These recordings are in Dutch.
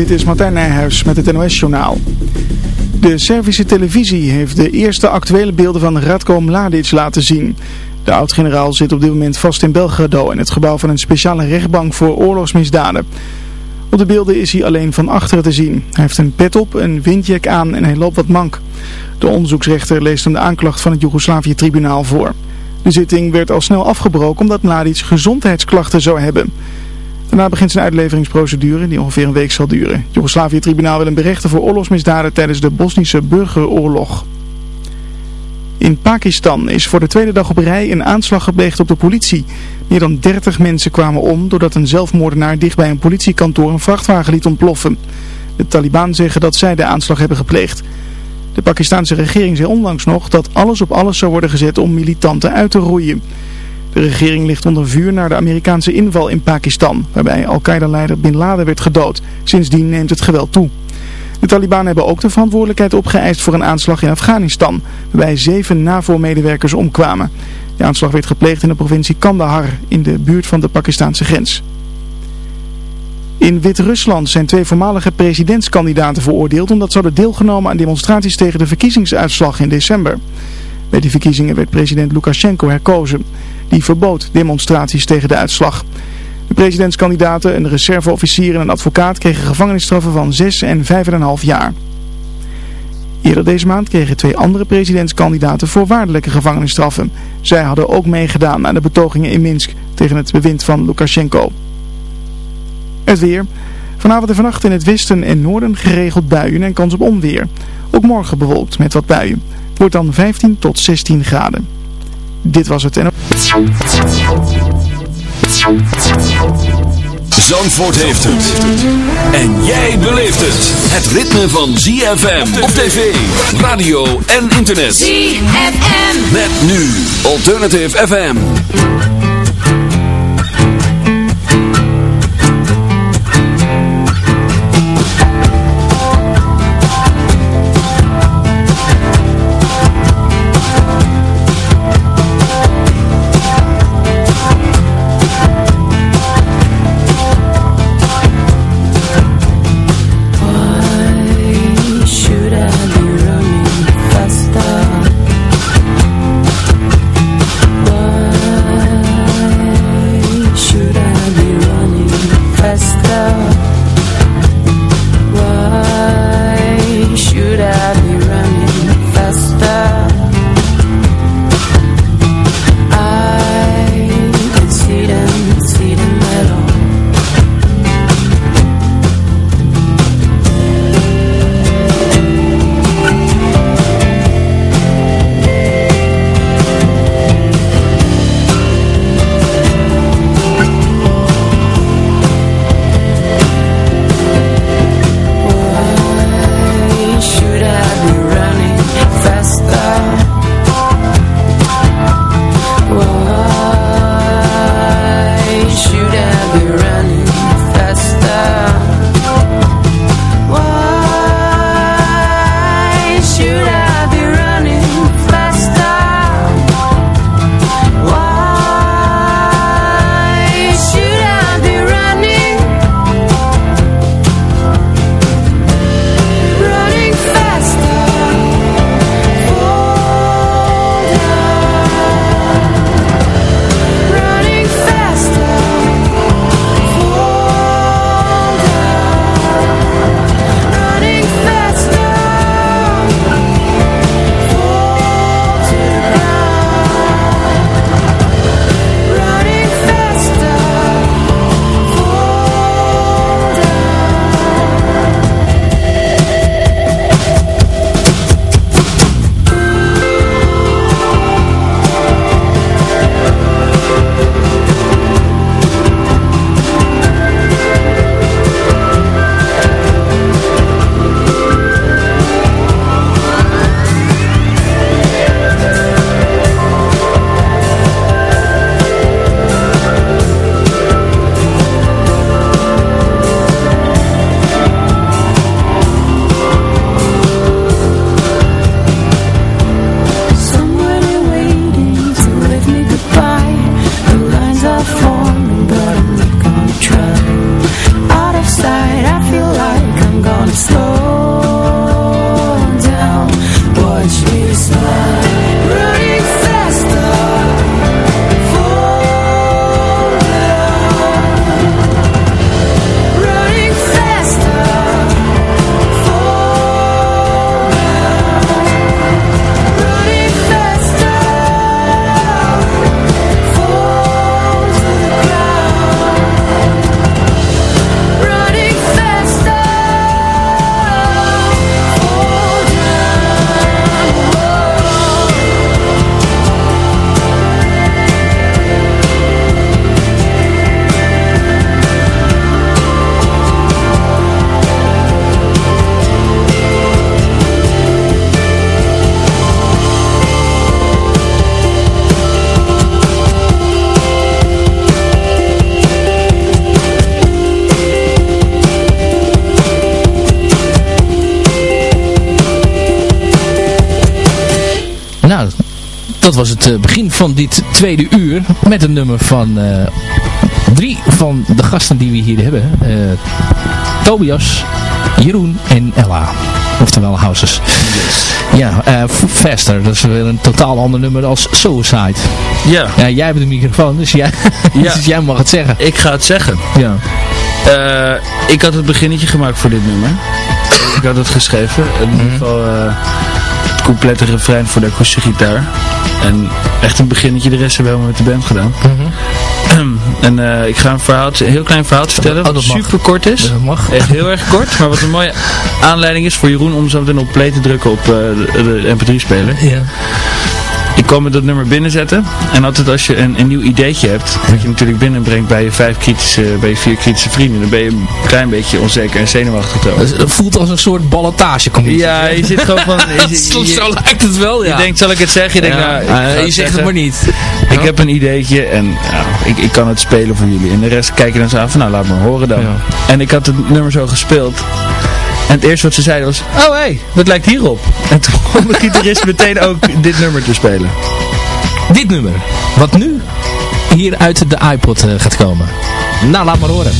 Dit is Martijn Nijhuis met het NOS-journaal. De Servische televisie heeft de eerste actuele beelden van Radko Mladic laten zien. De oud-generaal zit op dit moment vast in Belgrado in het gebouw van een speciale rechtbank voor oorlogsmisdaden. Op de beelden is hij alleen van achteren te zien. Hij heeft een pet op, een windjack aan en hij loopt wat mank. De onderzoeksrechter leest hem de aanklacht van het Joegoslavië-tribunaal voor. De zitting werd al snel afgebroken omdat Mladic gezondheidsklachten zou hebben. Daarna begint zijn uitleveringsprocedure die ongeveer een week zal duren. Het Joegoslavië-tribunaal wil hem berechten voor oorlogsmisdaden tijdens de Bosnische burgeroorlog. In Pakistan is voor de tweede dag op rij een aanslag gepleegd op de politie. Meer dan 30 mensen kwamen om doordat een zelfmoordenaar dicht bij een politiekantoor een vrachtwagen liet ontploffen. De Taliban zeggen dat zij de aanslag hebben gepleegd. De Pakistanse regering zei onlangs nog dat alles op alles zou worden gezet om militanten uit te roeien. De regering ligt onder vuur naar de Amerikaanse inval in Pakistan, waarbij Al-Qaeda-leider Bin Laden werd gedood. Sindsdien neemt het geweld toe. De Taliban hebben ook de verantwoordelijkheid opgeëist voor een aanslag in Afghanistan, waarbij zeven NAVO-medewerkers omkwamen. De aanslag werd gepleegd in de provincie Kandahar, in de buurt van de Pakistanse grens. In Wit-Rusland zijn twee voormalige presidentskandidaten veroordeeld omdat ze hadden deelgenomen aan demonstraties tegen de verkiezingsuitslag in december. Bij die verkiezingen werd president Lukashenko herkozen. Die verbood demonstraties tegen de uitslag. De presidentskandidaten, een reserveofficier en een advocaat kregen gevangenisstraffen van 6 en 5,5 jaar. Eerder deze maand kregen twee andere presidentskandidaten voorwaardelijke gevangenisstraffen. Zij hadden ook meegedaan aan de betogingen in Minsk tegen het bewind van Lukashenko. Het weer. Vanavond en vannacht in het westen en noorden geregeld buien en kans op onweer. Ook morgen bewolkt met wat buien. Wordt dan 15 tot 16 graden. Dit was het en... Zandvoort heeft het. En jij beleeft het. Het ritme van ZFM op tv, radio en internet. ZFM. Met nu Alternative FM. Dat was het eh, begin van dit tweede uur. Met een nummer van eh, drie van de gasten die we hier hebben. Eh, Tobias, Jeroen en Ella. Oftewel Houses. Ja, eh, F- Faster. Dat is weer een totaal ander nummer als Suicide. Ja, Ja, jij hebt de microfoon, dus jij, Ja. dus jij mag het zeggen. ik ga het zeggen. Ja. Ik had het beginnetje gemaakt voor dit nummer. ik had het geschreven. In ieder geval eh, het complete refrein voor de akoestische gitaar. En echt een beginnetje, de rest hebben we helemaal met de band gedaan. en eh, ik ga een, verhaaltje, een heel klein verhaaltje vertellen, Oh, wat mag. super kort is. Dat mag. Echt heel erg kort, maar wat een mooie aanleiding is voor Jeroen om zo meteen op play te drukken op eh, de, de mp3-speler. Ja. Ik kwam met dat nummer binnenzetten. En altijd als je een, een nieuw ideetje hebt, wat je natuurlijk binnenbrengt bij je vijf kritische, bij je vier kritische vrienden, dan ben je een klein beetje onzeker en zenuwachtig. Dus Het voelt als een soort ballotage. Ja, je zit gewoon van... Je, je, Soms je- zo lijkt het wel, ja. je denkt, zal ik het zeggen? Je denkt, Ja, nou, eh, je zegt het maar niet. Ik heb een ideetje en ja, ik, ik kan het spelen voor jullie. En de rest kijken dan zo aan van, nou laat me horen dan. Ja. En ik had het nummer zo gespeeld. En het eerste wat ze zeiden was, oh hé, hey, dat lijkt hierop. En toen begon de gitarist meteen ook dit nummer te spelen. Dit nummer, wat nu hier uit de iPod eh, gaat komen. Nou, laat maar horen.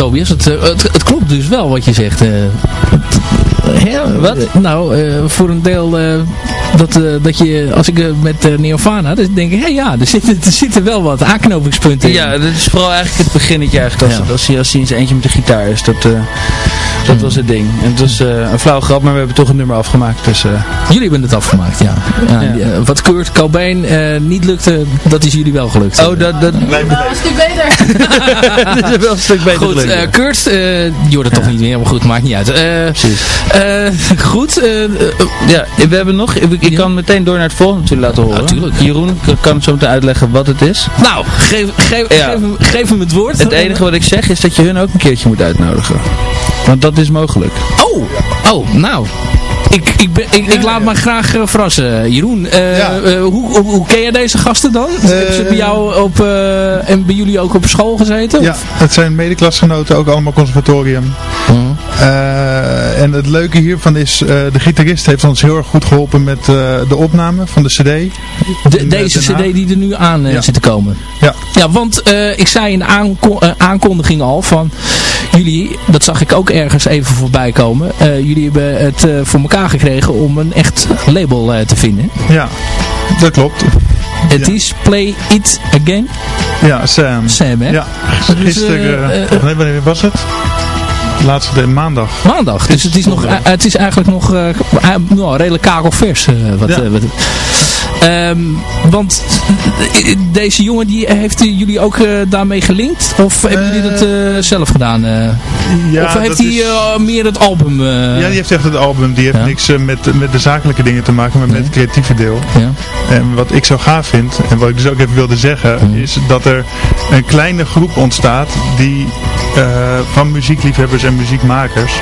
Tobias, het, eh, het, het klopt dus wel wat je zegt. eh. Hè? Wat? Eh, nou, voor een deel dat, eh, dat je, als ik eh, met uh, Neofana, dan denk ik, hé ja, er zitten, er zitten wel wat aanknopingspunten in. Ja, dat is vooral eigenlijk het beginnetje eigenlijk. Als, Ja. als, hij, als hij zijn eentje met de gitaar is. Dat, eh, dat was het ding. En het was eh, een flauw grap, maar we hebben toch een nummer afgemaakt. Dus eh, Jullie hebben het afgemaakt, ja. ja, Ja. die, eh, wat Kurt Cobain eh, niet lukte, dat is jullie wel gelukt. Oh, dat, dat, Nou, een stuk beter. dat is wel een stuk beter Goed, gelukt, eh. Kurt, eh je hoort het toch niet meer, maar goed, maakt niet uit. Eh, Precies. eh, goed, eh, eh, Ja, we hebben nog, ik, ik kan meteen door naar het volgende laten horen. Natuurlijk. Jeroen kan- kan het zo meteen uitleggen wat het is. nou, geef, geef, Ja. geef, hem, geef hem het woord. Het enige wat ik zeg is dat je hun ook een keertje moet uitnodigen. Want dat is mogelijk. Oh, oh, nou. Ik, ik, ben, ik, ik laat me graag eh, verrassen. Jeroen, eh, Ja. eh, hoe, hoe, hoe ken je deze gasten dan? Hebben ze bij jou op, en bij jullie ook op school gezeten? Ja, Of? het zijn medeklasgenoten, ook allemaal conservatorium. Mhm. En het leuke hiervan is, de gitarist heeft ons heel erg goed geholpen met de opname van de cd. De- deze cd die er nu aan Ja. zit te komen. Ja. Ja, want ik zei in de aanko- eh, aankondiging al van jullie, dat zag ik ook ergens even voorbij komen. eh, jullie hebben het eh, voor elkaar gekregen om een echt label eh, te vinden. Ja, dat klopt. Het Ja. is Play It Again, Ja, Sam. Sam hè? Ja, Dus, gisteren, eh, nee, wanneer was het? Laatste day, maandag. Maandag. Dus het is, nog, het is eigenlijk nog nou, redelijk kakelvers. wat, Ja. eh, wat, Ehm, want eh, deze jongen die heeft jullie ook eh, daarmee gelinkt? Of hebben jullie dat eh, zelf gedaan? Ja, of heeft hij is- meer het album? ja, die heeft echt het album. Die heeft Ja. niks met, met de zakelijke dingen te maken, maar met het creatieve deel. ja. En wat ik zo gaaf vind, en wat ik dus ook even wilde zeggen, is dat er een kleine groep ontstaat die van muziekliefhebbers en muziekmakers,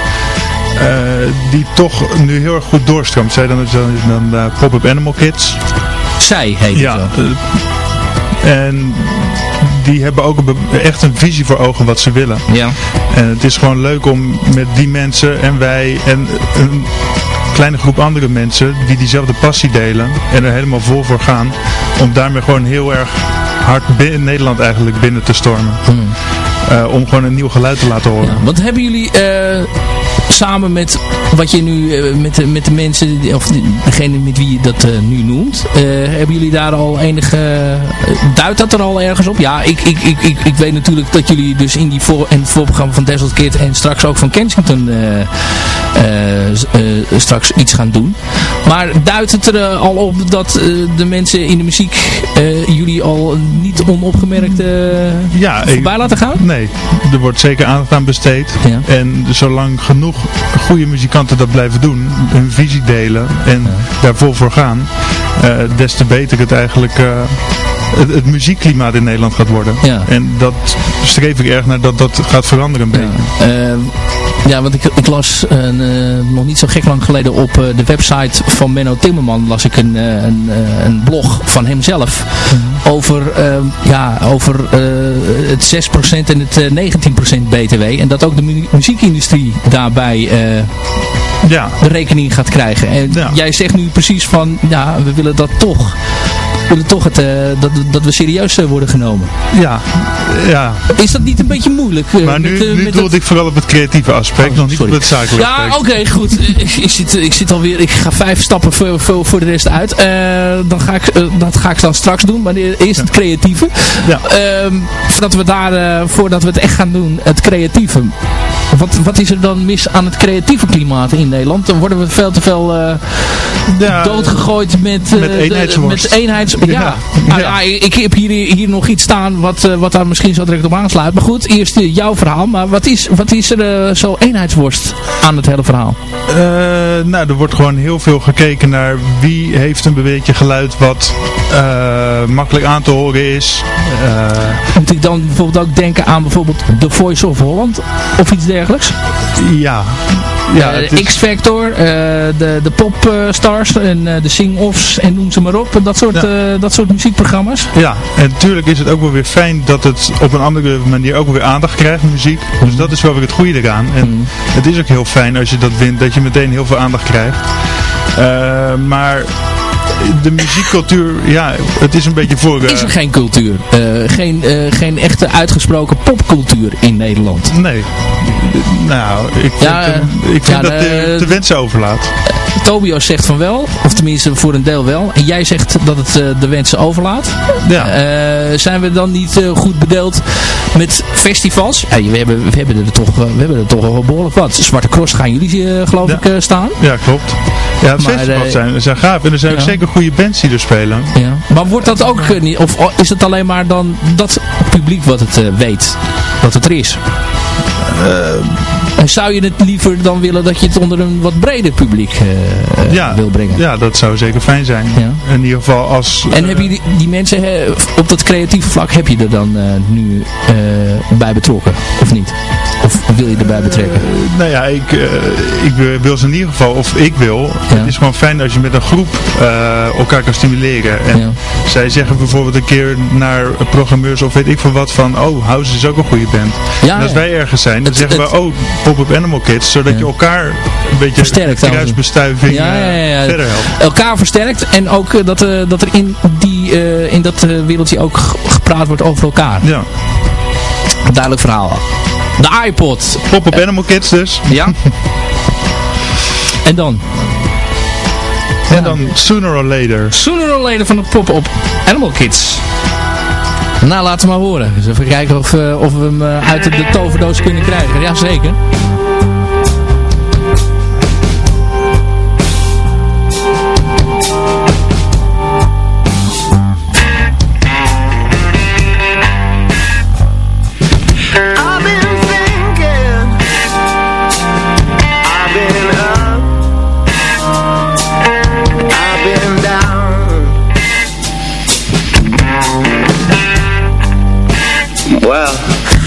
die toch nu heel erg goed doorstroomt. Zij dan, dan, dan eh, Pop-Up Animal Kids. Zij heet Ja. het wel. eh, en die hebben ook echt een visie voor ogen wat ze willen. Ja. En het is gewoon leuk om met die mensen en wij en een kleine groep andere mensen die diezelfde passie delen en er helemaal vol voor gaan, om daarmee gewoon heel erg hard in Nederland eigenlijk binnen te stormen. Hmm. Eh, om gewoon een nieuw geluid te laten horen. Ja, want hebben jullie eh, samen met wat je nu eh, met, de, met de mensen, of degene met wie je dat eh, nu noemt, eh, hebben jullie daar al enige, duidt dat er al ergens op? Ja, ik, ik, ik, ik, ik weet natuurlijk dat jullie dus in die voor, en het voorprogramma van Desert Kid en straks ook van Kensington straks iets gaan doen. Maar duidt het er al op dat de mensen in de muziek jullie al niet onopgemerkt Ja, ik- voorbij laten gaan? Nee, er wordt zeker aandacht aan besteed. Ja. En zolang genoeg goede muzikanten dat blijven doen, hun visie delen en daar vol voor gaan, eh, des te beter het eigenlijk eh, het, het muziekklimaat in Nederland gaat worden. Ja. En dat streef ik erg naar dat dat gaat veranderen een beetje. Ja, Eh, ja want ik, ik las een, eh, nog niet zo gek lang geleden op eh, de website van Menno Timmerman las ik een, een, een blog van hemzelf over, eh, ja, over het 6% en het eh, 19% BTW en dat ook de mu- muziekindustrie daarbij Ja, de rekening gaat krijgen. En Ja. jij zegt nu precies van, ja, we willen dat toch. Willen toch het, eh, dat, dat we serieus eh, worden genomen. ja, ja. Is dat niet een beetje moeilijk? eh, Maar met, nu, nu doelde het- ik vooral op het creatieve aspect, Oh, nog niet sorry. op het zakelijke Ja, oké, goed. Ik, ik, zit, ik zit alweer, ik ga vijf stappen voor, voor, voor de rest uit. Dan ga ik, dat ga ik dan straks doen, maar eerst het creatieve. Ja. Ehm, voordat we daar, voordat we het echt gaan doen, het creatieve. Wat, wat is er dan mis aan het creatieve klimaat in Nederland? Dan worden we veel te veel eh, Ja, doodgegooid met, eh, met de- eenheidsworst. met eenheids... Ja, Ja. Ja. ja, ik heb hier, hier nog iets staan wat, eh, wat daar misschien zo direct op aansluit. Maar goed, eerst eh, jouw verhaal. Maar wat is, wat is er eh, zo eenheidsworst aan het hele verhaal? Eh, nou, er wordt gewoon heel veel gekeken naar wie heeft een beetje geluid wat eh, makkelijk aan te horen is. Eh, Moet ik dan bijvoorbeeld ook denken aan bijvoorbeeld The Voice of Holland of iets dergelijks? Ja, ja Eh, is- X-Factor, eh, de, de popstars en eh, de sing-offs en noem ze maar op. Dat soort, Ja. dat soort muziekprogramma's. ja, en natuurlijk is het ook wel weer fijn dat het op een andere manier ook weer aandacht krijgt, muziek. Dus dat is wel weer het goede eraan. En Mhm. het is ook heel fijn als je dat wint, dat je meteen heel veel aandacht krijgt. Maar de muziekcultuur, ja, het is een beetje voor... eh, Is er geen cultuur? Geen, geen echte uitgesproken popcultuur in Nederland? Nee. Nou, ik vind, Ja, hem- eh, ik vind ja, dat de- de, te wensen overlaat. Tobias zegt van wel, of tenminste voor een deel wel. En jij zegt dat het eh, de wensen overlaat. Ja. Eh, zijn we dan niet eh, goed bedeeld met festivals? Ja, we, hebben, we, hebben er toch, eh, we hebben er toch wel behoorlijk wat. Zwarte Cross gaan jullie eh, geloof Ja. ik eh, staan. Ja, klopt. Ja, Maar, festivals eh, zijn, zijn gaaf. En er zijn ook zeker goede bands die er spelen. Ja. Maar wordt dat ook eh, niet, of oh, is het alleen maar dan dat publiek wat het eh, weet? Dat het er is? En zou je het liever dan willen dat je het onder een wat breder publiek eh, eh, Ja, wil brengen? ja, dat zou zeker fijn zijn. Ja. In ieder geval als... En eh, heb je die, die mensen op dat creatieve vlak, heb je er dan eh, nu eh, bij betrokken? Of niet? Of wil je erbij betrekken? Nou ja, ik, eh, ik wil ze in ieder geval, of ik wil, het is gewoon fijn als je met een groep eh, elkaar kan stimuleren. En Ja. zij zeggen bijvoorbeeld een keer naar programmeurs of weet ik veel wat van, oh, House is ook een goede band. Ja, en als wij ergens zijn, dan Het- zeggen het- we, oh, Pop-Up Animal Kids, zodat je elkaar een beetje Versterkt, kruisbestuiving Ja, ja, ja, ja. eh, verder helpt. Elkaar versterkt en ook eh, dat, eh, dat er in, die, eh, in dat eh, wereldje ook gepraat wordt over elkaar. Ja, duidelijk verhaal. De iPod. Pop-Up Animal Kids dus. Ja. en dan? En dan Sooner or Later. Sooner or later van de poppen op Animal Kids. Nou, laten we maar horen. Dus even kijken of, eh, of we hem eh, uit de, de toverdoos kunnen krijgen. Jazeker. around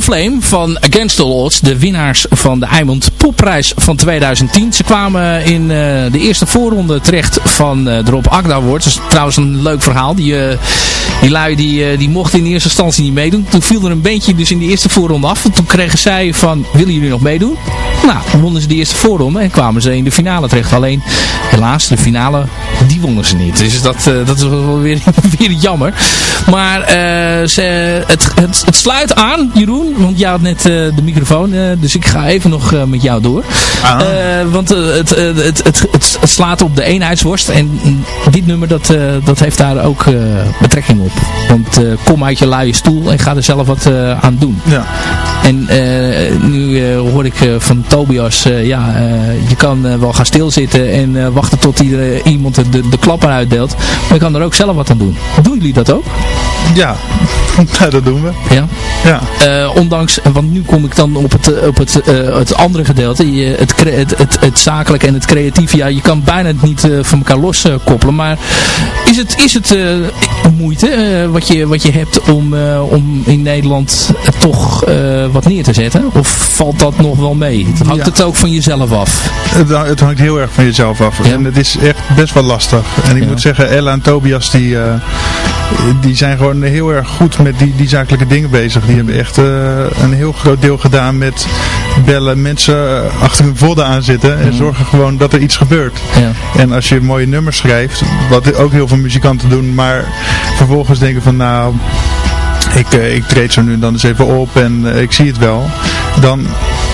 Flame van Against the Odds. De winnaars van de Eimond Popprijs van 2010. Ze kwamen in eh, de eerste voorronde terecht van eh, de Rob Agda Award. Dat is trouwens een leuk verhaal. Die, eh, die lui die, die mochten in eerste instantie niet meedoen. Toen viel er een beentje dus in de eerste voorronde af. En toen kregen zij van, willen jullie nog meedoen? Nou, wonnen ze de eerste voorronde en kwamen ze in de finale terecht. Alleen, helaas, de finale, die wonnen ze niet. Dus dat, dat is wel weer, weer jammer. Maar ze, het, het, het sluit aan, Jeroen. Want jij had net eh, de microfoon. eh, dus ik ga even nog eh, met jou door. Ah. Want het, het, het, het, slaat op de eenheidsworst. En dit nummer, dat, dat heeft daar ook betrekking op. Want kom uit je luie stoel en ga er zelf wat aan doen. Ja. En nu hoor ik van Tobias, ja, je kan wel gaan stilzitten en wachten tot iedereen, iemand de, de, de klapper uitdeelt. Maar je kan er ook zelf wat aan doen. Doen jullie dat ook? Ja. ja, dat doen we. Ja. Ja. Eh, ondanks, want nu kom ik dan op het, eh, op het, eh, het andere gedeelte. Je, het, het, het, het zakelijke en het creatieve. Ja, je kan bijna niet eh, van elkaar loskoppelen. maar is het, is het moeite wat, je, wat je hebt om, om in Nederland toch wat neer te zetten? Of valt dat nog wel mee? Hangt Ja. het ook van jezelf af? Het, ha- het hangt heel erg van jezelf af. Ja. En het is echt best wel lastig. En ik Ja. moet zeggen, Ella en Tobias die, die zijn gewoon heel erg goed met die, die zakelijke dingen bezig. Die hebben echt eh, een heel groot deel gedaan met bellen, mensen eh, achter hun vodden aan zitten en zorgen gewoon dat er iets gebeurt. Ja. En als je mooie nummers schrijft, wat ook heel veel muzikanten doen, maar vervolgens denken van nou, ik, eh, ik treed zo nu en dan eens even op en eh, ik zie het wel. Dan,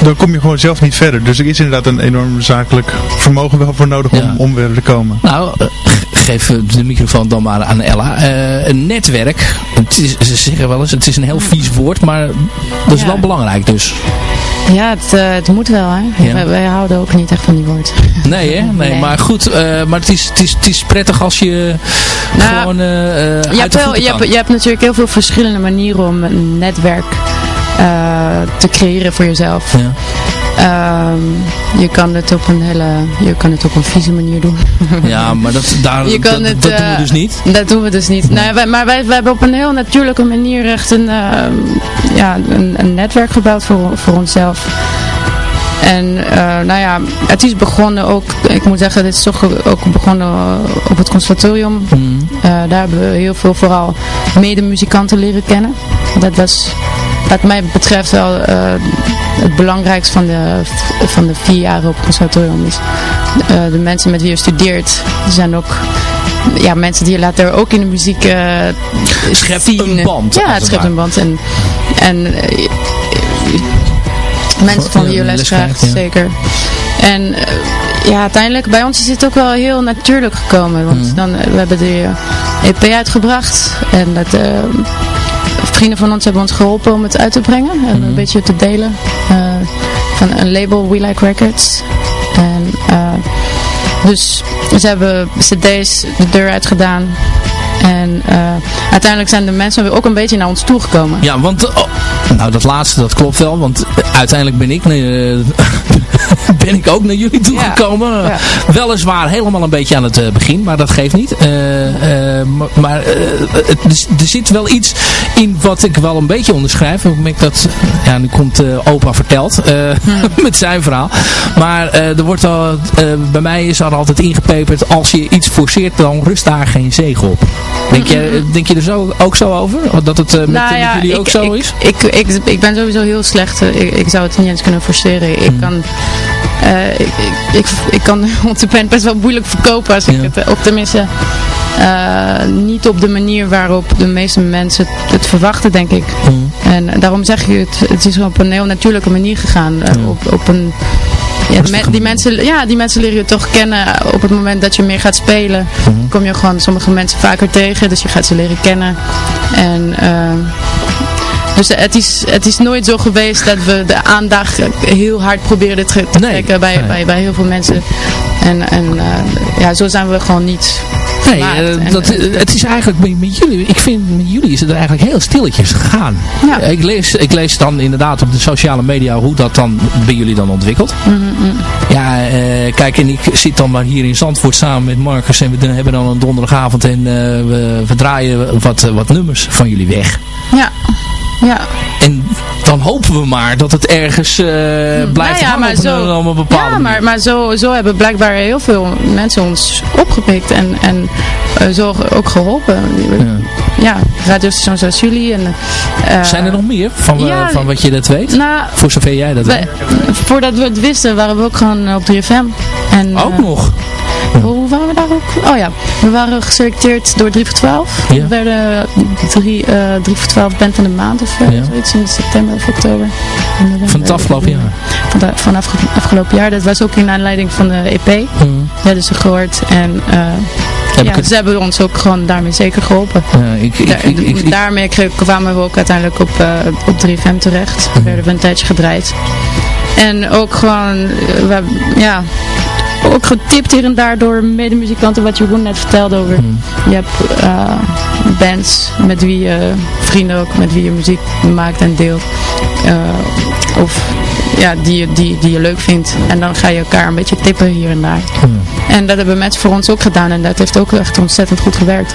dan kom je gewoon zelf niet verder. Dus er is inderdaad een enorm zakelijk vermogen wel voor nodig Ja. om, om verder te komen. Nou, eh, ge- geef de microfoon dan maar aan Ella. Eh, een netwerk, het is, ze zeggen wel eens, het is een heel vies woord, maar dat is Ja. wel belangrijk dus. Ja, het, eh, het moet wel, hè. Ja. Wij, wij houden ook niet echt van die woord. Nee, hè? Nee, Nee. maar goed, eh, maar het is, het, is, het is prettig als je Nou, gewoon eh, Je hebt, wel, je, hebt, je hebt natuurlijk heel veel verschillende manieren om een netwerk te creëren voor jezelf. Ja. Ehm, je kan het op een hele, je kan het op een vieze manier doen. Ja, maar dat, daar, Je kan dat, het, dat doen we dus niet. Dat doen we dus niet. Nou, ja, wij, maar wij, wij hebben op een heel natuurlijke manier echt een, ehm, ja, een, een netwerk gebouwd voor, voor onszelf. En eh, nou ja, het is begonnen ook, ik moet zeggen, dit is toch ook begonnen eh, op het conservatorium. Mm. Eh, daar hebben we heel veel vooral medemuzikanten leren kennen. Dat was, wat mij betreft, wel het belangrijkste van de, van de vier jaar op het conservatorium. Dus, de mensen met wie je studeert, die zijn ook ja, mensen die je later ook in de muziek eh Schept een band, Ja, het het schept een band. En, en mensen van je les krijgt, ja. zeker. En eh, ja, uiteindelijk bij ons is het ook wel heel natuurlijk gekomen. Want Mhm. dan, eh, we hebben de EP uitgebracht. En dat, eh, vrienden van ons hebben ons geholpen om het uit te brengen. En Mhm. een beetje te delen. van een label, We Like Records. En dus ze hebben cd's de deur uitgedaan. En eh, uiteindelijk zijn de mensen weer ook een beetje naar ons toegekomen. Ja, want, oh, nou dat laatste, dat klopt wel, want uiteindelijk ben ik, eh, ben ik ook naar jullie toegekomen. Ja. Weliswaar helemaal een beetje aan het eh, begin, maar dat geeft niet. Eh, eh, maar het- er, zit wel iets in wat ik wel een beetje onderschrijf. Ik dat, ja, nu komt opa verteld eh, met zijn verhaal. Maar er wordt al, bij mij is er altijd ingepeperd, als je iets forceert, dan rust daar geen zegen op. Denk je, denk je er zo, ook zo over? Dat het met, Nou met jullie ik, ook zo ik, is? Ik, ik, ik ben sowieso heel slecht. Ik, ik zou het niet eens kunnen forceren. Ik Hmm. kan, eh, ik, ik, ik, ik kan onze band best wel moeilijk verkopen als ik Ja. het, eh, of tenminste, eh, niet op de manier waarop de meeste mensen het, het verwachten, denk ik. En daarom zeg je het, het is op een heel natuurlijke manier gegaan. op, op een, ja, me- die, mensen, ja, die mensen leren je toch kennen op het moment dat je meer gaat spelen. Mhm. Kom je gewoon sommige mensen vaker tegen, dus je gaat ze leren kennen. En dus het is, het is nooit zo geweest dat we de aandacht heel hard proberen te, Nee, trekken bij, nee. bij, bij heel veel mensen. En, en eh, ja, zo zijn we gewoon niet. Nee, En, dat, eh, het is eigenlijk met, met jullie, ik vind met jullie is het eigenlijk heel stilletjes gegaan. Ja. Ik, lees, ik lees dan inderdaad op de sociale media hoe dat dan bij jullie dan ontwikkelt. Mhm, Ja, eh, kijk, en ik zit dan maar hier in Zandvoort samen met Marcus en we hebben dan een donderdagavond en we, we draaien wat, wat nummers van jullie weg. ja. Ja. En dan hopen we maar dat het ergens eh, blijft Nou ja, hangen maar op, een, zo- op een bepaalde Ja, maar, manier. maar zo, zo hebben blijkbaar heel veel mensen ons opgepikt en, en eh, zo ook geholpen. Ja, radiostations zoals jullie. En, eh, Zijn er nog meer van, ja, van wat je dat weet? Nou, Voor zover jij dat weet. voordat we het wisten waren we ook gewoon op 3FM. En, Ook nog. Waren ook? Oh ja, we waren geselecteerd door 3 voor 12. Ja. We werden 3, eh 3 voor 12 band van de maand of eh, Ja. zoiets in september of oktober. Van het afgelopen jaar. Van, de- van afge- afgelopen jaar. Dat was ook in aanleiding van de EP. Dat is ze gehoord. En eh, Heb ja, het- ze hebben ons ook gewoon daarmee zeker geholpen. Eh, ik, ik, ik, ik, daarmee kwamen we ook uiteindelijk op, eh, op 3FM terecht. Mhm. Werden we een tijdje gedraaid. En ook gewoon, eh, we, hebben- ja, ook getipt hier en daar door medemuzikanten, wat Jeroen net vertelde over. Mhm. Je hebt eh, bands met wie je, vrienden ook, met wie je muziek maakt en deelt. Eh, of ja, die, je- die, die je leuk vindt. En dan ga je elkaar een beetje tippen hier en daar. En dat hebben mensen voor ons ook gedaan en dat heeft ook echt ontzettend goed gewerkt.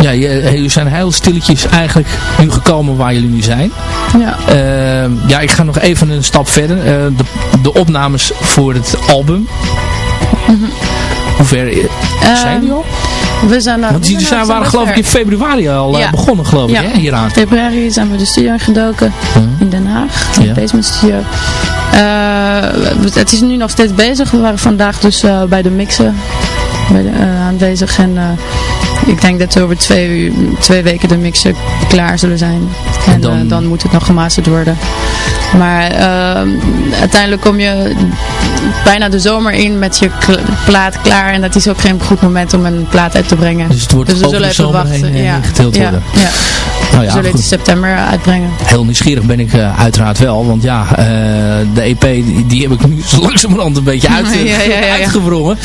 ja, je- jullie zijn heel stilletjes eigenlijk nu gekomen waar jullie nu zijn. Ja. Eh, ja, ik ga nog even een stap verder. Eh, de, de opnames voor het album. Hoe ver eh, zijn die al? We zijn. Want die zijn, waren geloof ik in februari al eh, Ja. begonnen geloof ik Ja. hè, hieraan. februari zijn we de studio ingedoken in Den Haag, in Ja. de Basement Studio. Eh, het is nu nog steeds bezig. We waren vandaag dus eh, bij de mixen bij de, aanwezig en ik denk dat over twee, uur- twee weken de mixen klaar zullen zijn. En, dan- dan, dan moet het nog gemasterd worden. Maar eh, uiteindelijk kom je bijna de zomer in met je plaat klaar en dat is ook geen goed moment om een plaat uit te brengen. Dus het wordt Dus we zullen de even wachten. heen, eh, ja. worden. Ja. Nou We ja, zullen het in september uitbrengen. Heel nieuwsgierig ben ik eh, uiteraard wel. Want ja, eh, de EP die, die heb ik nu zo langzamerhand een beetje uit, Ja, ja, ja, ja. uitgewrongen.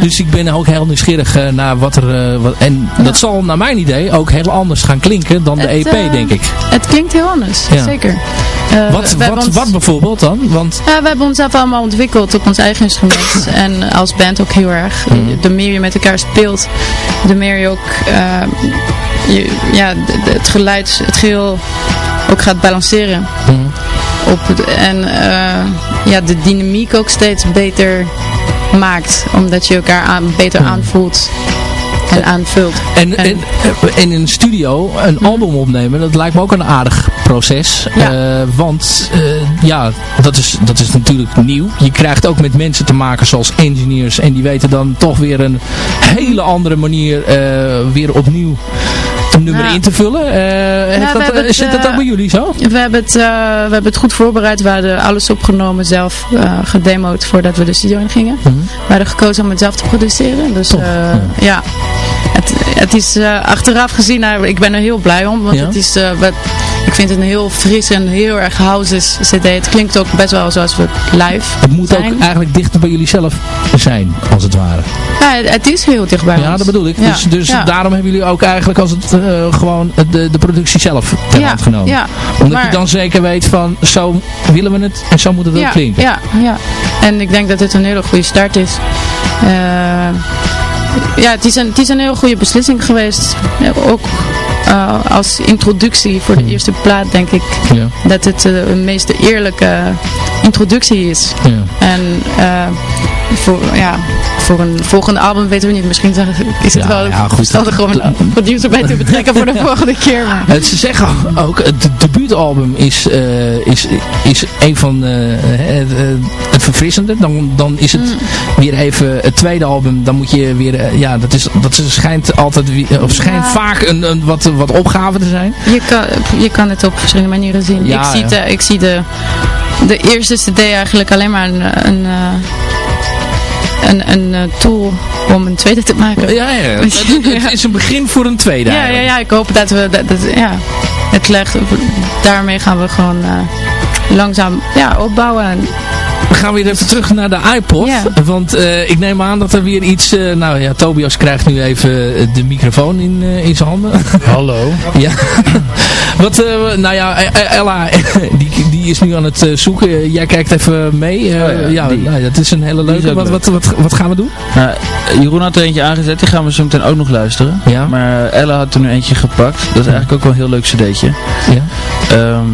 Dus ik ben ook heel nieuwsgierig eh, naar wat er... eh, wat, en dat zal naar mijn idee ook heel anders gaan klinken dan de EP, eh, denk ik. Het klinkt heel anders, Ja. zeker. Eh, Wat, wat, ons- wat bijvoorbeeld dan? Want Ja, we hebben onszelf allemaal ontwikkeld op ons eigen instrument. en als band ook heel erg. Mhm. De meer je met elkaar speelt, de meer je ook eh, je, ja, het geluid, het geheel ook gaat balanceren. Mhm. Op het, en eh, ja, de dynamiek ook steeds beter maakt. Omdat je elkaar aan, beter Mhm. aanvoelt en aanvult. En, En- en, en in een studio een album opnemen, dat lijkt me ook een aardig proces. Ja. Eh, want eh, ja, dat is, dat is natuurlijk nieuw. Je krijgt ook met mensen te maken zoals engineers. En die weten dan toch weer een hele andere manier eh, weer opnieuw een nummer Ja. in te vullen. We dat, het, zit dat ook bij jullie zo? We hebben, het, we hebben het goed voorbereid. We hadden alles opgenomen, zelf eh gedemoed voordat we de studio in gingen. Mhm. We hadden gekozen om het zelf te produceren. Dus ja. Het, het is eh, achteraf gezien, nou, ik ben er heel blij om. Want Ja? het is, eh, wat, ik vind het een heel fris en heel erg house cd. Het klinkt ook best wel zoals we live Het moet zijn. ook eigenlijk dichter bij jullie zelf zijn, als het ware. Ja, het, is heel dichtbij Ja, ons. dat bedoel ik. Ja, Dus, dus ja. daarom hebben jullie ook eigenlijk als het eh, gewoon de, de productie zelf ter Ja, hand genomen. ja. Omdat Maar- je dan zeker weet van zo willen we het en zo moet het ook ja, klinken. Ja, ja. En ik denk dat het een hele goede start is. Ja, het is, een, het is een heel goede beslissing geweest. Ja, Ook eh, als introductie voor de eerste plaat denk ik Ja, dat het eh, de meest eerlijke introductie is. ja. En eh, voor, ja, voor een volgende album weten we niet. Misschien is het Ja, wel ja, verstandig om een producer bij te betrekken voor de volgende keer. Maar. Ze zeggen ook, het debuutalbum is, eh, is, is een van eh, het, het verfrissende. Dan, dan is het weer even het tweede album. Dan moet je weer, ja, dat, is, dat schijnt altijd, of schijnt vaak een, een wat, wat opgave te zijn. Je kan, je kan het op verschillende manieren zien. Ik, zie de, ik zie de, de eerste cd eigenlijk alleen maar een, een, eh, een, een, eh, tool om een tweede te maken. Ja, ja. Het, is een begin voor een tweede ja, ja, ja, ik hoop dat we dat, dat, ja, het legt. Daarmee gaan we gewoon eh, langzaam ja, opbouwen. En, We gaan weer even terug naar de iPod. Ja. Want eh, ik neem aan dat er weer iets... eh, nou ja, Tobias krijgt nu even eh, de microfoon in, eh, in zijn handen. Hallo. ja. Wat, eh, nou ja, Ella, die, die is nu aan het zoeken. Jij kijkt even mee. Eh, Oh ja, ja, die. nou, dat is een hele leuke. Wat, leuk. wat, wat, wat gaan we doen? Nou, Jeroen had er eentje aangezet, die gaan we zo meteen ook nog luisteren. Ja. Maar Ella had er nu eentje gepakt. Dat is eigenlijk ook wel een heel leuk cd'tje. Ja. Ehm,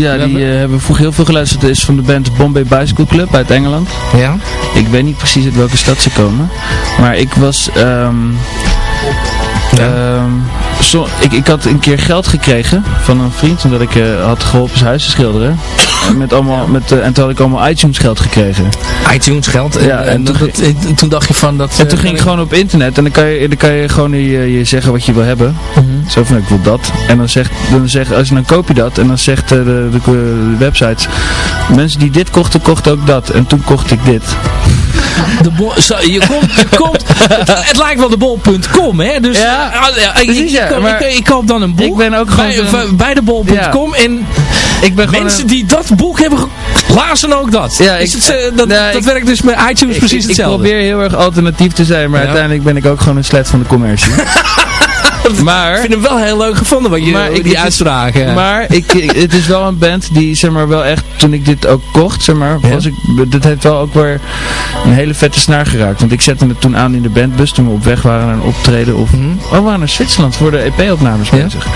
ja, die eh, hebben we vroeger heel veel geluisterd. Het is van de band Bombay Bicycle Club uit Engeland. Ja. Ik weet niet precies uit welke stad ze komen. Maar ik was... ehm, ehm, zo, ik, ik had een keer geld gekregen van een vriend. Omdat ik eh, had geholpen zijn huis te schilderen. En met allemaal, met, eh, en toen had ik allemaal iTunes geld gekregen. iTunes geld. Ja, en en dat, toen- dat- en toen dacht je van dat... En toen eh, ging ik gewoon op internet en dan kan je, dan kan je gewoon je, je zeggen wat je wil hebben. Mhm. Zo van ik wil dat. En dan zegt, dan zegt als dan koop je dat en dan zegt eh, de, de, de website, mensen die dit kochten, kochten ook dat. En toen kocht ik dit. De bol, zo, je komt, je komt, het, het lijkt wel de bol.com, hè? Dus Ja, eh, ja, ik, precies, ik, ik, koop- maar ik, ik koop dan een boek ik ben ook gewoon bij, bij- de bol.com en Ik ben mensen een- die dat boek hebben ge- lazen ook dat. Ja, Is ik- het, eh, dat, dat werkt dus met iTunes precies hetzelfde. Ik probeer heel erg alternatief te zijn, maar uiteindelijk ben ik ook gewoon een slet van de commercie. maar... Ik vind hem wel heel leuk gevonden, wat je, Maar ik- die uitspraken. Maar ik, het is wel een band die, zeg maar, wel echt, toen ik dit ook kocht, zeg maar, Ja. was ik, dit heeft wel ook weer een hele vette snaar geraakt. Want ik zette het toen aan in de bandbus toen we op weg waren naar een optreden. Of, Mhm. oh, we waren naar Zwitserland voor de EP-opnames Ja. bezig.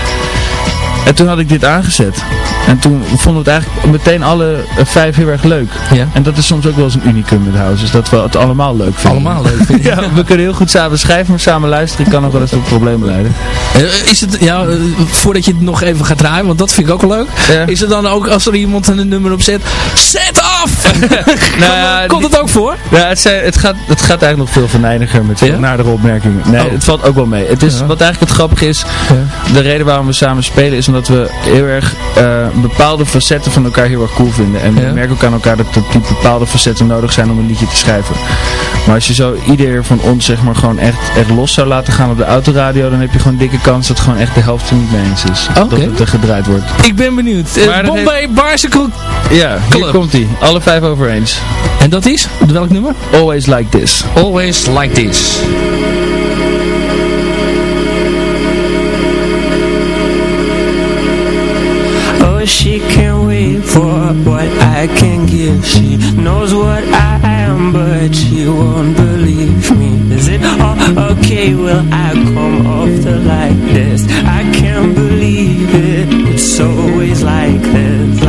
En toen had ik dit aangezet. En toen vonden we het eigenlijk meteen alle eh, vijf heel erg leuk. Ja. En dat is soms ook wel eens een unicum met house. Dus dat we het allemaal leuk vinden. Allemaal leuk. vind ik. Ja, we kunnen heel goed samen schrijven, maar samen luisteren kan nog wel eens tot problemen leiden. Eh, Is het, ja, eh, voordat je het nog even gaat draaien, want dat vind ik ook wel leuk. Ja. Is het dan ook als er iemand een nummer op zet, zet af! Nou Komt het ook voor? Ja, het, zijn, het, gaat, het gaat eigenlijk nog veel venijniger met Ja? veel naardere opmerkingen. Nee, Oh. het valt ook wel mee. Het is. Wat eigenlijk het grappige is, de reden waarom we samen spelen is omdat we heel erg bepaalde facetten van elkaar heel erg cool vinden. En Ja. we merken ook aan elkaar dat, dat die bepaalde facetten nodig zijn om een liedje te schrijven. Maar als je zo ieder van ons zeg maar gewoon echt, echt los zou laten gaan op de autoradio, dan heb je gewoon dikke kans dat gewoon echt de helft er niet mee eens is. Dat het er gedraaid wordt. Ik ben benieuwd. Dat Bombay Bicycle. Ja, hier Club. komt hij. Alle vijf over eens. En dat is? Welk nummer? Always like this. Always like this. She can't wait for what I can give. She knows what I am, but she won't believe me. Is it all okay? Will I come off the like this? I can't believe it. It's always like this,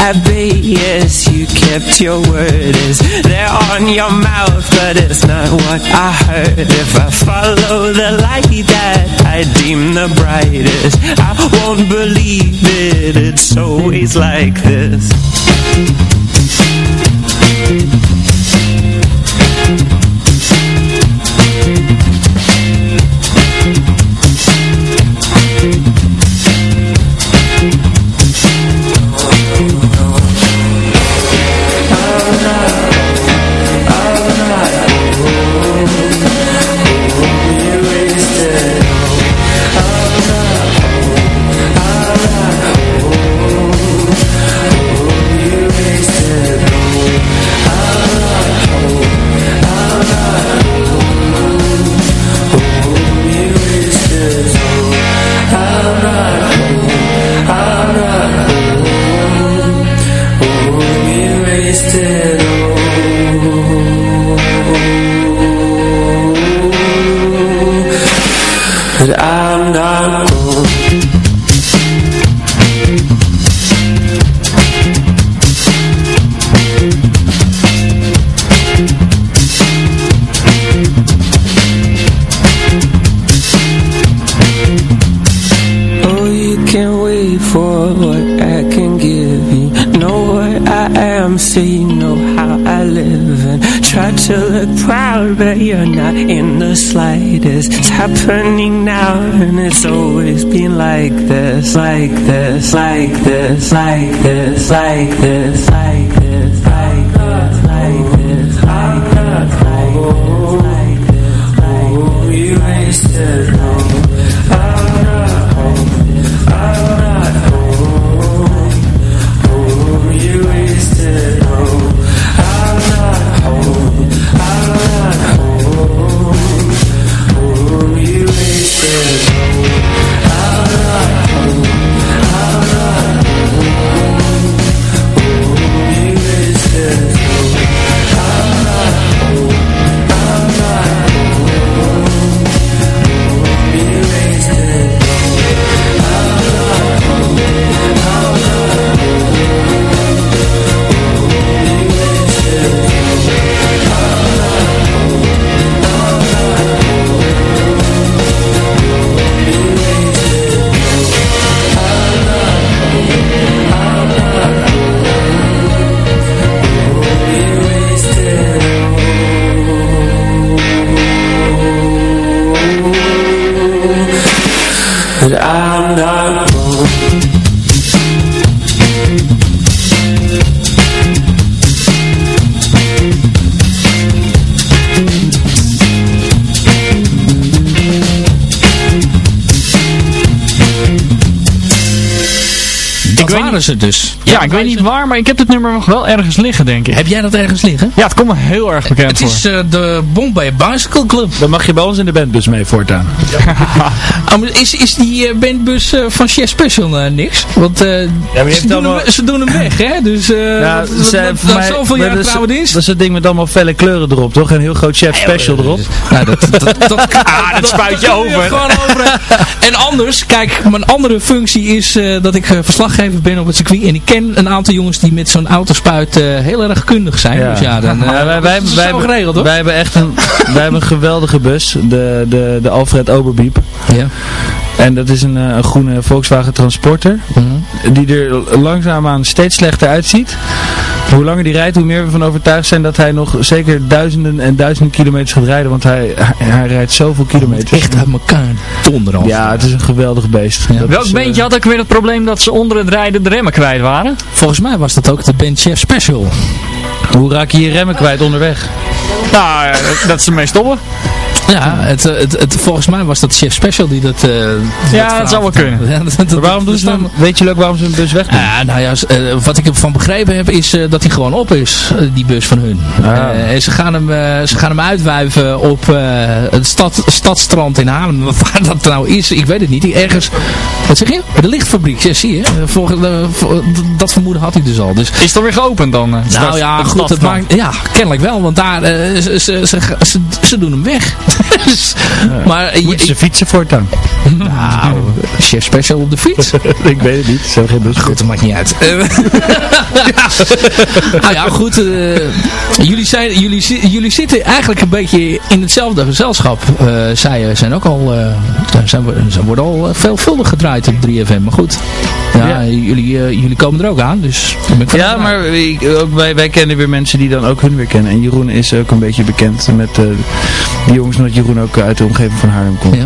at yes, you kept your word. Is there on your mouth, but it's not what I heard. If I follow the light that I deem the brightest, I won't believe it. It's always like this. Look proud, but you're not in the slightest. It's happening now, and it's always been like this, like this, like this, like this, like this, like this, ze dus. Ja, ik weet niet waar, maar ik heb dit nummer nog wel ergens liggen, denk ik. Heb jij dat ergens liggen? Ja, het komt me heel erg bekend Het voor. is eh, de Bombay Bicycle Club. Dan mag je bij ons in de bandbus mee voortaan. Oh, maar is, is die eh, bandbus eh, van Chef Special eh, niks? Want eh, ze, doen allemaal- hem, ze doen hem weg, hè? Dus eh Ja, dat- ze- dat- voor dat- mij- zoveel jaar dat is- trouwe dienst. Dat is het ding met allemaal felle kleuren erop, toch? En een heel groot chef special erop. Nou, dat, dat, dat, dat, Ah, dat spuit je over. gewoon over. En anders, kijk, mijn andere functie is eh, dat ik verslaggever ben op het circuit. En ik ken een aantal jongens die met zo'n autospuit eh, heel erg kundig zijn. Dus ja, dan eh, Ja, wij, wij, dat is wij, zo hebben- geregeld, hoor. wij hebben echt een, wij hebben een geweldige bus. De, de, de Alfred Oberbiep. Ja. En dat is een, eh, een groene Volkswagen Transporter. Mhm. Die er langzaamaan steeds slechter uitziet. Hoe langer die rijdt, hoe meer we van overtuigd zijn dat hij nog zeker duizenden en duizenden kilometers gaat rijden. Want hij, hij, hij rijdt zoveel kilometers. Echt uit elkaar donderen. Ja, het is een geweldig beest. Ja. Welk is, eh, beentje had ook weer het probleem dat ze onder het rijden de remmen kwijt waren? Volgens mij was dat ook de band Chef Special. Hoe raak je je remmen kwijt onderweg? Nou, eh, dat ze ermee stoppen. Ja, het, eh, het, het, volgens mij was dat Chef Special die dat... eh, Ja, dat zou wel kunnen. Ja, dat- dat- waarom doen ze dat- dan, weet je ook waarom ze een bus weg doen? Ja, nou ja, eh, wat ik ervan begrepen heb is dat hij gewoon op is, die bus van hun. Ah. En ze gaan, hem, ze gaan hem uitwuiven op het stad, stadstrand in Haarlem. Waar dat nou is, ik weet het niet. Ergens, wat zeg je? Bij de lichtfabriek, ja, zie je. Dat vermoeden had ik dus al. Dus Is het alweer geopend dan? nou ja, goed, Stadstrand? maakt, ja, kennelijk wel, want daar, ze, ze, ze, ze doen hem weg. Dus, maar, eh, Moeten ze fietsen voortaan? nou, chef special op de fiets. ik weet het niet. Ze hebben geen bus. Goed, dat maakt niet uit. Eh, nou ja, goed. eh, jullie, zijn, jullie, jullie zitten eigenlijk een beetje in hetzelfde gezelschap. Eh, zij zijn ook al, eh, zijn, ze worden al veelvuldig gedraaid op 3FM. Maar goed, ja, Ja. Jullie, eh, jullie komen er ook aan. Dus ik Ja, maar wij, wij kennen weer mensen die dan ook hun weer kennen. En Jeroen is ook een beetje bekend met die jongens, omdat Jeroen ook uit de omgeving van Haarlem komt. Ja.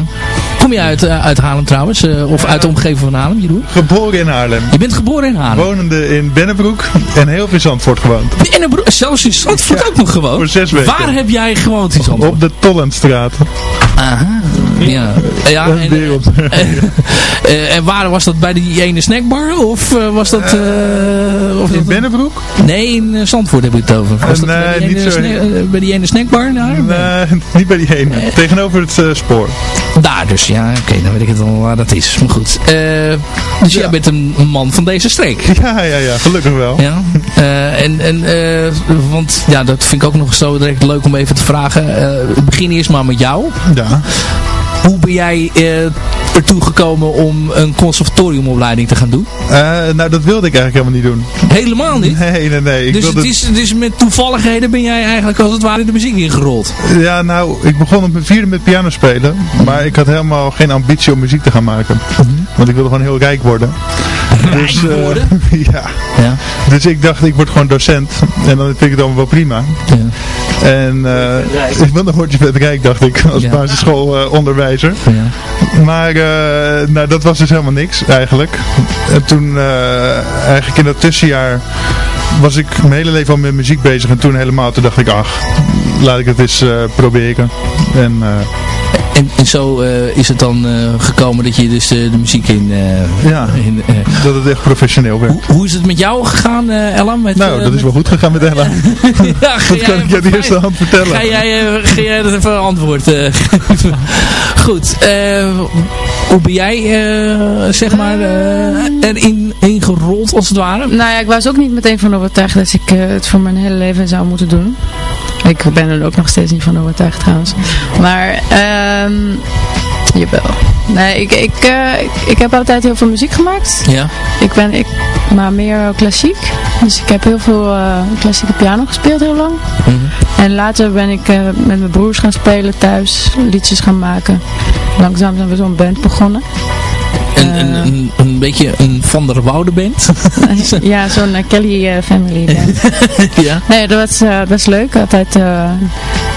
Kom je uit, eh, uit Haarlem trouwens? eh, of uit de omgeving van Haarlem, Jeroen? Geboren in Haarlem. Je bent geboren in Haarlem. Wonende in Bennebroek en heel veel in Zandvoort gewoond. En een broer- zelfs in Zandvoort ook nog gewoon. Voor zes weken. Waar heb jij gewoond in Zandvoort? Op de Tollenstraat. Aha. Ja. ja en, wereld. eh, en waar was dat bij die ene snackbar? Of eh, was dat... eh, of In dat- Bennebroek? nee, in Zandvoort heb ik het over. Was dat Nee, bij, die niet ene bij die ene snackbar? daar? Nee, niet bij die ene. Tegenover het spoor. Daar dus, ja. Oké, dan weet ik het al waar dat is. Maar goed. Eh, dus jij bent een man van deze streek. Ja, ja, ja. Gelukkig wel. Ja, eh, en, en eh, want ja, dat vind ik ook nog zo direct leuk om even te vragen. Begin eerst maar met jou. Ja. Hoe ben jij eh, ertoe gekomen om een conservatoriumopleiding te gaan doen? Eh, nou, dat wilde ik eigenlijk helemaal niet doen. Helemaal niet. Nee, nee, nee. Ik Dus het is, dus met toevalligheden ben jij eigenlijk als het ware in de muziek ingerold. Ja, nou, ik begon op mijn vierde met piano spelen. Maar ik had helemaal geen ambitie om muziek te gaan maken. Want ik wilde gewoon heel rijk worden. Rijk eh, worden? ja. Ja. Dus ik dacht, ik word gewoon docent. En dan vind ik het allemaal wel prima. ja. En eh ik wil dan word je vet rijk, dacht ik. Als Ja. basisschoolonderwijzer. Maar eh, nou, dat was dus helemaal niks eigenlijk. En toen eh, eigenlijk in dat tussenjaar was ik mijn hele leven al met muziek bezig. En toen helemaal, toen dacht ik, ach, laat ik het eens eh, proberen. En eh, En, en zo eh, is het dan eh, gekomen dat je dus eh, de muziek in... eh, Ja. in dat het echt professioneel werd. hoe, hoe is het met jou gegaan, Ella? Met, Nou, dat is wel goed gegaan met Ella. met- ja, ga Dat kan ik je de eerste hand vertellen. Ga jij, ga jij dat even antwoord geven? Goed. hoe ben jij, zeg maar, erin ingerold als het ware? Nou ja, ik was ook niet meteen van overtuigd dat ik eh, het voor mijn hele leven zou moeten doen. Ik ben er ook nog steeds niet van overtuigd trouwens. Maar, ehm jawel. Nee, ik, ik, eh, ik, ik heb altijd heel veel muziek gemaakt. Ja. Ik ben, ik, maar meer klassiek. Dus ik heb heel veel eh, klassieke piano gespeeld heel lang. Mhm. En later ben ik eh, met mijn broers gaan spelen thuis, liedjes gaan maken. Langzaam zijn we zo'n band begonnen. Een, een, een, een beetje een Van der Woude band. ja, zo'n eh, Kelly eh, Family band. ja. Nee, dat was, eh, was leuk. Altijd eh,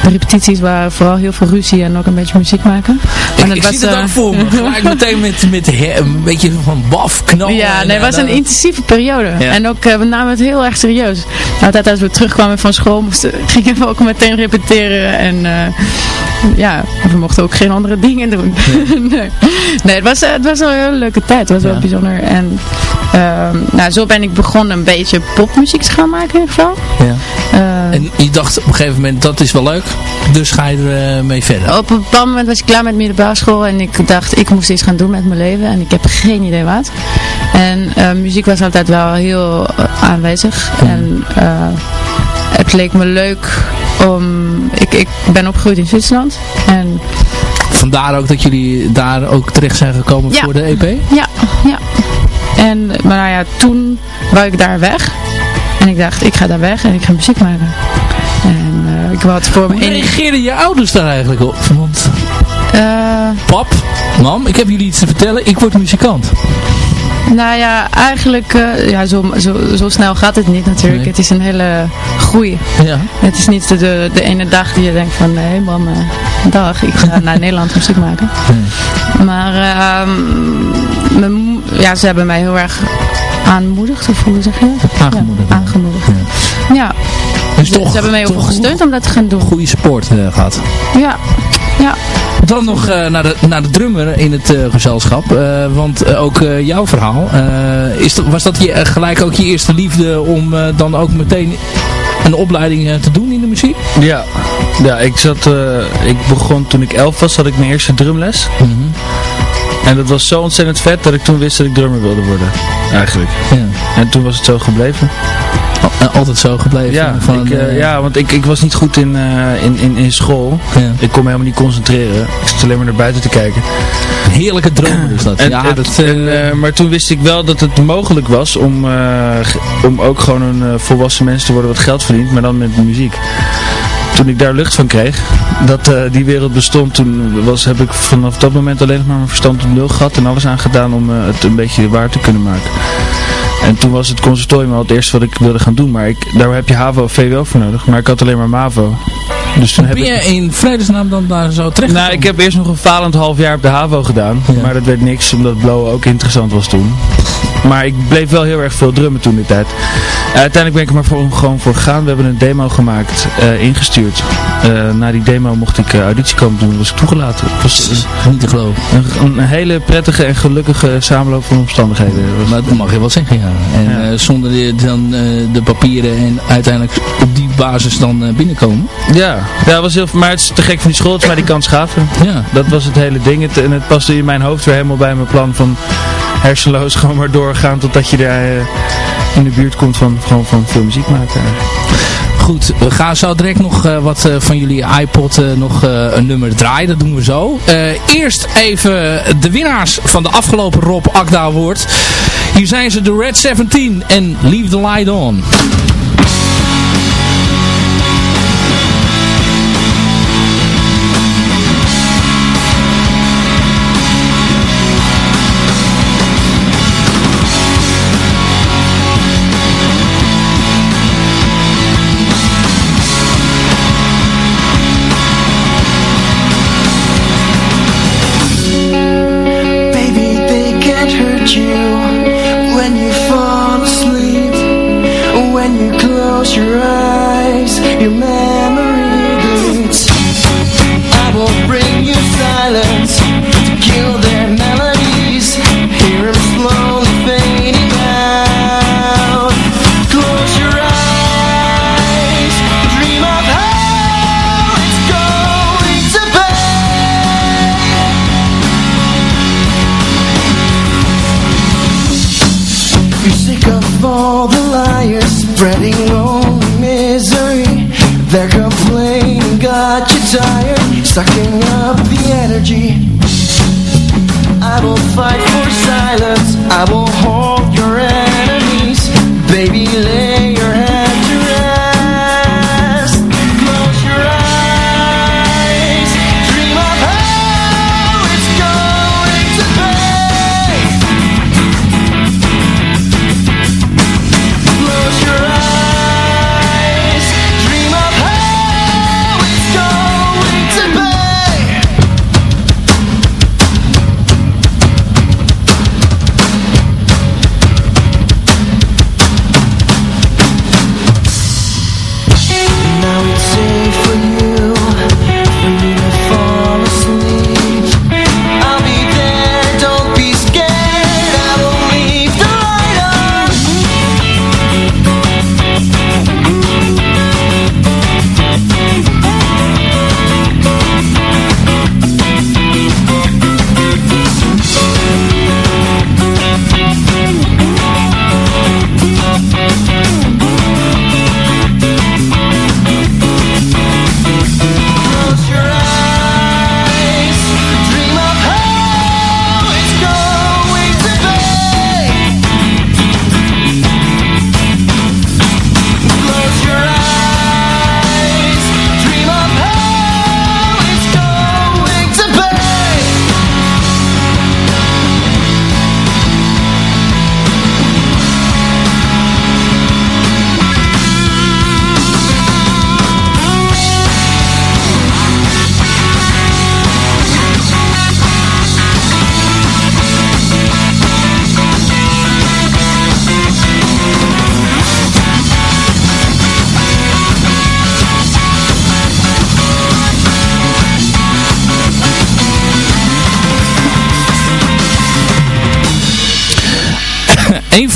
de repetities waren vooral heel veel ruzie en ook een beetje muziek maken. Ik, Maar ik dat zie het eh, ook voor me. Gelijk meteen met, met een beetje van baf, knallen. Ja, en, nee, eh, het was een intensieve periode. Ja. En ook, eh, we namen het heel erg serieus. Altijd als we terugkwamen van school, moesten, gingen we ook meteen repeteren. En eh, ja, we mochten ook geen andere dingen doen. nee. nee, het was, eh, het was wel een hele leuke tijd. Het was wel bijzonder. En ehm, nou, zo ben ik begonnen een beetje popmuziek te gaan maken in ieder geval. Ja. Eh, En je dacht op een gegeven moment, dat is wel leuk. Dus ga je er eh, mee verder. Op een bepaald moment was ik klaar met middelbare school en ik dacht, ik moest iets gaan doen met mijn leven en ik heb geen idee wat. En eh, muziek was altijd wel heel eh, aanwezig en het leek me leuk om, ik, ik ben opgegroeid in Zwitserland en Vandaar ook dat jullie daar ook terecht zijn gekomen Ja. voor de EP. ja, ja. En, maar nou ja, toen wou ik daar weg en ik dacht, ik ga daar weg en ik ga muziek maken. En eh, ik had voor Hoe reageerden je ouders daar eigenlijk op? Want eh, pap, mam, ik heb jullie iets te vertellen. Ik word muzikant. Nou ja, eigenlijk, eh, ja, zo, zo, zo snel gaat het niet natuurlijk. Nee. Het is een hele groei. Ja. Het is niet de, de, ene dag die je denkt van, nee mam, eh, dag, ik ga naar Nederland muziek maken. Maar ehm, mijn ja, ze hebben mij heel erg aanmoedigd, of hoe zeg je dat? Aangemoedigd. Ja, aangemoedigd. Ja, Dus ze, toch, ze hebben mij heel toch veel gesteund om dat te gaan doen. goede support eh, gehad. Ja, ja. Dan nog eh, naar, de, naar de drummer in het eh, gezelschap. eh, want ook jouw verhaal. is dat, was dat je, gelijk ook je eerste liefde om dan ook meteen een opleiding te doen in de muziek? Ja, ja ik, zat, ik begon toen ik elf was, had ik mijn eerste drumles. En dat was zo ontzettend vet dat ik toen wist dat ik drummer wilde worden. Eigenlijk. Ja. En toen was het zo gebleven. Eh, altijd zo gebleven? Ja, van, ik, eh, eh, ja want ik, ik was niet goed in, in, in, in school. ja. Ik kon me helemaal niet concentreren. Ik zat alleen maar naar buiten te kijken. Een heerlijke drummer is dat. En, ja, en- dat en, maar toen wist ik wel dat het mogelijk was om, om ook gewoon een volwassen mens te worden wat geld verdient, maar dan met muziek. Toen ik daar lucht van kreeg, dat die wereld bestond, toen was, heb ik vanaf dat moment alleen nog maar mijn verstand op nul gehad en alles aan gedaan om het een beetje waar te kunnen maken. En toen was het conservatorium al het eerste wat ik wilde gaan doen, maar ik, daar heb je HAVO of VWO voor nodig, maar ik had alleen maar MAVO. Dus toen heb ben ik... je in vredesnaam dan daar zo terecht Nou, ik heb eerst nog een falend half jaar op de HAVO gedaan. Ja. Maar dat werd niks, omdat Blow ook interessant was toen. Maar ik bleef wel heel erg veel drummen toen de tijd. Eh, uiteindelijk ben ik er maar voor, gewoon voor gegaan. We hebben een demo gemaakt, eh, ingestuurd. Eh, na die demo mocht ik auditie komen doen. was ik toegelaten. Het was Niet te geloven. een, een hele prettige en gelukkige samenloop van omstandigheden. Maar dat mag je wel zeggen, ja. En Ja. zonder de, dan de papieren en uiteindelijk op die basis dan binnenkomen. Ja, ja het was heel, maar het is te gek van die school. Mij die kans gaven. Ja. Dat was het hele ding. Het, en het paste in mijn hoofd weer helemaal bij mijn plan van hersenloos gewoon maar doorgaan totdat je daar eh, in de buurt komt van, gewoon van veel muziek maken. Goed, we gaan zo direct nog eh, wat eh, van jullie iPod nog een nummer draaien. Dat doen we zo. Eerst even de winnaars van de afgelopen Rob Akda Award. Hier zijn ze, de Red 17 en Leave the Light On.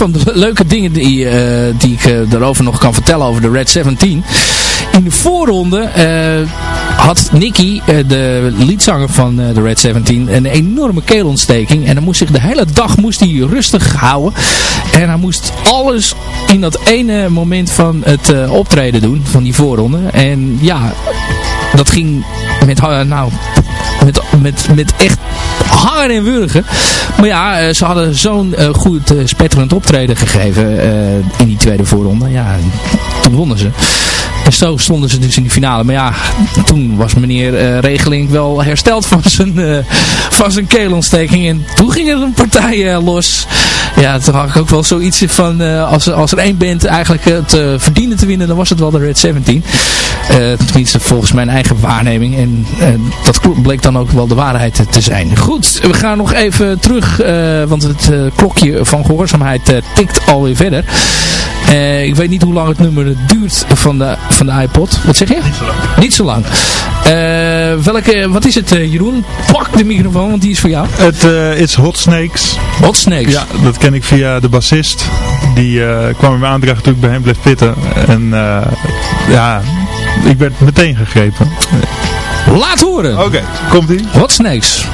Van de leuke dingen die, eh, die ik eh, daarover nog kan vertellen over de Red 17. In de voorronde eh, had Nicky, de liedzanger van de Red 17, een enorme keelontsteking. En dan moest zich de hele dag moest hij rustig houden. En hij moest alles in dat ene moment van het optreden doen, van die voorronde. En ja, dat ging met, nou, met, met, met echt hangen en wurgen. Maar ja, eh, ze hadden zo'n eh, goed eh, spetterend optreden gegeven in die tweede voorronde. Ja, toen wonnen ze. En zo stonden ze dus in de finale. Maar ja, toen was meneer Regeling wel hersteld van zijn, van zijn keelontsteking. En toen ging er een partij los. Ja, toen had ik ook wel zoiets van, als, als er één band eigenlijk het verdiende te winnen, dan was het wel de Red 17. Eh, tenminste, volgens mijn eigen waarneming. En dat bleek dan ook wel de waarheid te- zijn. Goed, we gaan nog even terug, eh, want het eh, klokje van gehoorzaamheid eh, tikt alweer verder. Eh, ik weet niet hoe lang het nummer duurt van de, van de iPod. Wat zeg je? Niet zo lang. Niet zo lang. Eh, welke, wat is het eh, Jeroen? Pak de microfoon, want die is voor jou. Het eh is Hot Snakes. Hot Snakes. Ja, dat ken ik via de bassist. Die eh, kwam me aandragen toen ik bij hem bleef pitten. En eh, ja, ik werd meteen gegrepen. Laat horen. Oké, komt ie. Hot Snakes.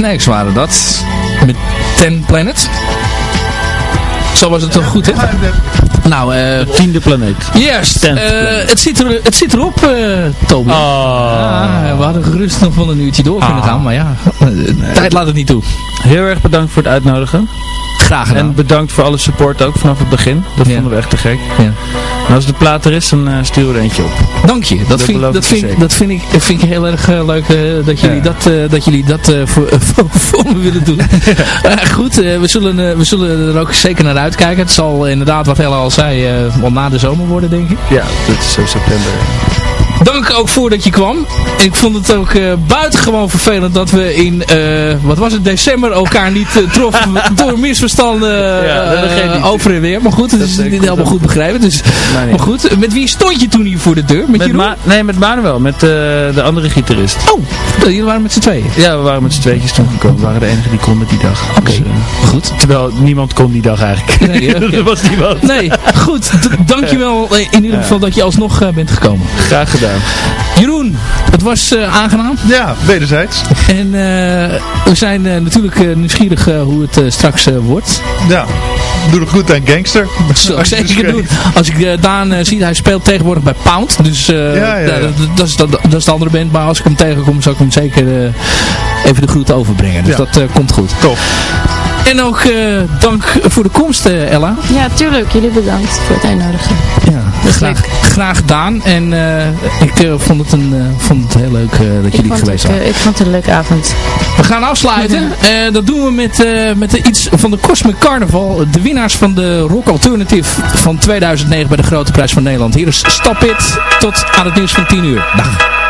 Snacks waren dat. Met Ten Planet. Zo was het toch goed, hè? Nou, eh... Tiende planeet. Juist. Tenth eh, het, zit er, het zit erop, eh Toby. Ah, we hadden gerust nog wel een uurtje door kunnen Ah. gaan, maar ja, tijd laat het niet toe. Heel erg bedankt voor het uitnodigen. Graag gedaan. En bedankt voor alle support ook vanaf het begin. Dat Ja. vonden we echt te gek. Ja. Als de plaat er is, dan eh, sturen we er eentje op. Dank je. Dat, Dat vind, dat, ik vind, zeker. dat, vind, ik, dat vind ik heel erg eh, leuk eh, dat jullie Ja. dat, dat, jullie dat voor, voor, me willen doen. Goed, we, zullen, we zullen er ook zeker naar uitkijken. Het zal inderdaad, wat Ella al zei, wel na de zomer worden, denk ik. Ja, dat is zo september. Dank ook voor dat je kwam. Ik vond het ook eh, buitengewoon vervelend dat we in, eh, wat was het, december elkaar niet eh, troffen door misverstanden Ja, dat over en weer. Maar goed, Dat is niet helemaal goed begrepen. Dus, Maar nee. maar goed, met wie stond je toen hier voor de deur? Met, Met? Ma nee, met Manuel, met de andere gitarist. Oh, jullie waren met z'n tweeën. Ja, we waren met z'n tweetjes toen gekomen. We waren de enige die konden die dag. Oké, Dus, goed. terwijl niemand kon die dag eigenlijk. Nee, ja, er was niemand. Nee, goed. Dankjewel in ieder geval dat je alsnog bent gekomen. Graag gedaan. Jeroen, het was eh, aangenaam. Ja, wederzijds. En eh, we zijn eh, natuurlijk eh, nieuwsgierig eh, hoe het eh, straks eh, wordt. Ja, doe het goed aan Gangster. Dat zal ik zeker doen. Als ik eh, Daan eh, zie, hij speelt tegenwoordig bij Pound. Dus eh, Ja, ja, ja. Dat, is, dat, is de andere band. Maar als ik hem tegenkom, zal ik hem zeker eh, even de groeten overbrengen. Dus dat eh, komt goed. Top. En ook eh, dank voor de komst, eh, Ella. Ja, tuurlijk. Jullie bedankt voor het uitnodigen. Ja, graag, graag gedaan. En eh, ik vond, het een, vond het heel leuk dat Ik jullie vond, geweest eh, ik vond het een leuke avond. We gaan afsluiten. Dat doen we met, met de iets van de Cosmic Carnival. De winnaars van de Rock Alternative van 2009 bij de Grote Prijs van Nederland. Hier is Stap It. Tot aan het nieuws van 10 uur. Dag.